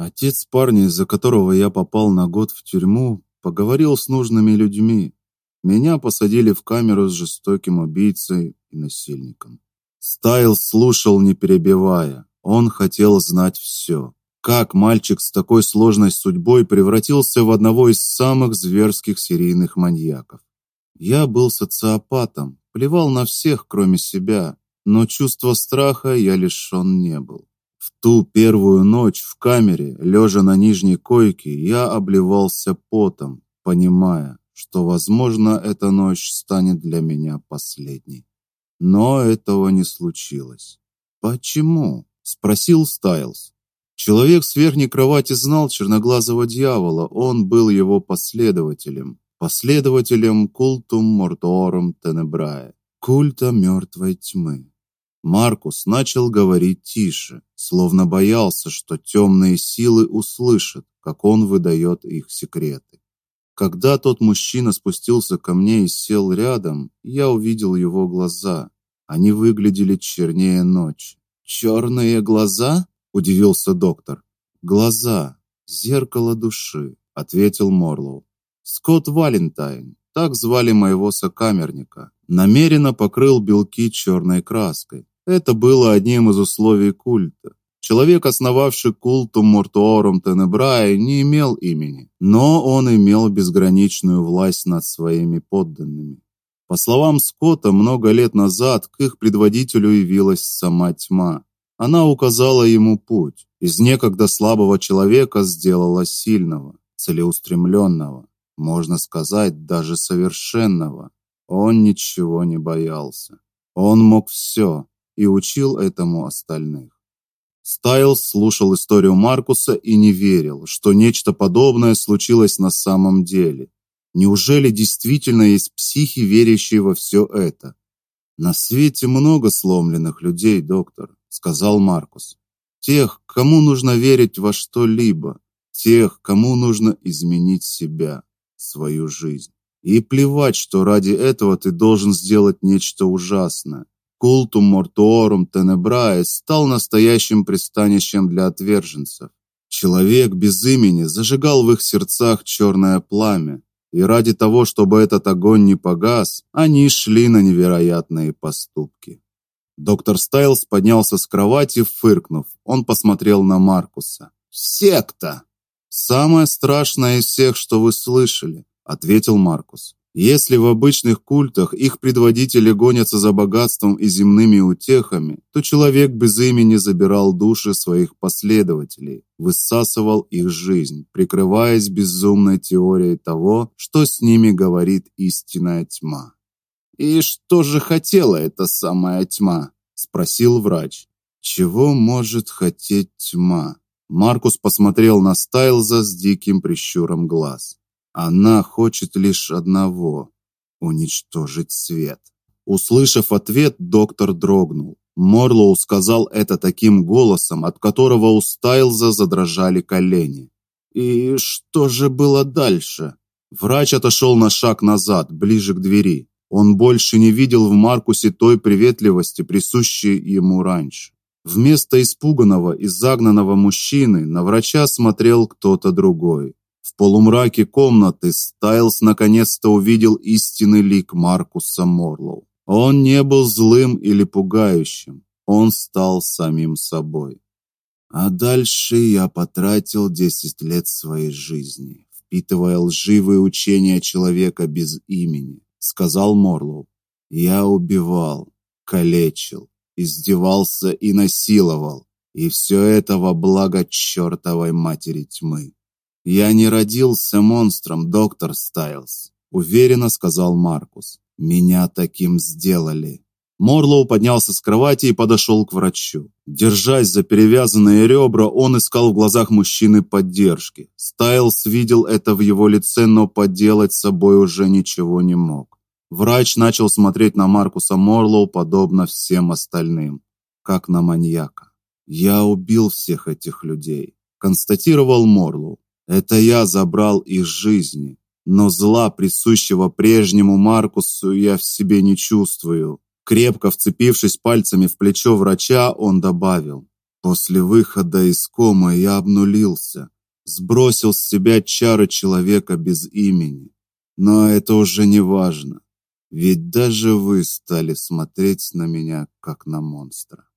Отец парня, из-за которого я попал на год в тюрьму, поговорил с нужными людьми. Меня посадили в камеру с жестоким убийцей и насильником. Стайл слушал, не перебивая. Он хотел знать все. Как мальчик с такой сложной судьбой превратился в одного из самых зверских серийных маньяков? Я был социопатом, плевал на всех, кроме себя, но чувства страха я лишён не был. В ту первую ночь в камере, лежа на нижней койке, я обливался потом, понимая, что, возможно, эта ночь станет для меня последней. Но этого не случилось. Почему? спросил Стайлз. Человек с верхней кровати знал черноглазого дьявола, он был его последователем, последователем культум морторум тенебрае, культа мертвой тьмы. Маркус начал говорить тише, словно боялся, что темные силы услышат, как он выдает их секреты. Когда тот мужчина спустился ко мне и сел рядом, я увидел его глаза. Они выглядели чернее ночи. «Черные глаза?» – удивился доктор. «Глаза. Зеркало души», – ответил Морлоу. «Скотт Валентайн. Так звали моего сокамерника. Намеренно покрыл белки черной краской. Это было одним из условий культа. Человек, основавший культум Мортуорум Тенебрае, не имел имени, но он имел безграничную власть над своими подданными. По словам Скотта, много лет назад к их предводителю явилась сама тьма. Она указала ему путь. Из некогда слабого человека сделала сильного, целеустремленного, можно сказать, даже совершенного. Он ничего не боялся. Он мог все и учил этому остальных. Стайлс слушал историю Маркуса и не верил, что нечто подобное случилось на самом деле. Неужели действительно есть психи, верящие во все это? На свете много сломленных людей, доктор, сказал Маркус. Тех, кому нужно верить во что-либо, тех, кому нужно изменить себя, свою жизнь. И плевать, что ради этого ты должен сделать нечто ужасное. Культум мортуорум тенебрае стал настоящим пристанищем для отверженцев. Человек без имени зажигал в их сердцах черное пламя, и ради того, чтобы этот огонь не погас, они шли на невероятные поступки. Доктор Стайлс поднялся с кровати, фыркнув. Он посмотрел на Маркуса. Секта. Самое страшное из всех, что вы слышали, ответил Маркус. Если в обычных культах их предводители гонятся за богатством и земными утехами, то человек без имени забирал души своих последователей, высасывал их жизнь, прикрываясь безумной теорией того, что с ними говорит истинная тьма. И что же хотела эта самая тьма? спросил врач. Чего может хотеть тьма? Маркус посмотрел на Стайлза с диким прищуром глаз. Она хочет лишь одного уничтожить свет. Услышав ответ, доктор дрогнул. Морлоу сказал это таким голосом, от которого у Стайлза задрожали колени. И что же было дальше? Врач отошел на шаг назад, ближе к двери. Он больше не видел в Маркусе той приветливости, присущей ему раньше. Вместо испуганного и загнанного мужчины на врача смотрел кто-то другой. В полумраке комнаты Стайлс наконец-то увидел истинный лик Маркуса Морлоу. Он не был злым или пугающим, он стал самим собой. А дальше я потратил 10 лет своей жизни, впитывая лживые учения человека без имени, сказал Морлоу. Я убивал, калечил, издевался и насиловал, и все это во благо чертовой матери тьмы. Я не родился монстром, доктор Стайлс, уверенно сказал Маркус. Меня таким сделали. Морлоу поднялся с кровати и подошел к врачу. Держась за перевязанные ребра, он искал в глазах мужчины поддержки. Стайлс видел это в его лице, но поделать с собой уже ничего не мог. Врач начал смотреть на Маркуса Морлоу подобно всем остальным, как на маньяка. Я убил всех этих людей, констатировал Морлоу. Это я забрал их жизни, но зла, присущего прежнему Маркусу, я в себе не чувствую. Крепко вцепившись пальцами в плечо врача, он добавил: После выхода из комы я обнулился, сбросил с себя чары человека без имени. Но это уже не важно, ведь даже вы стали смотреть на меня как на монстра.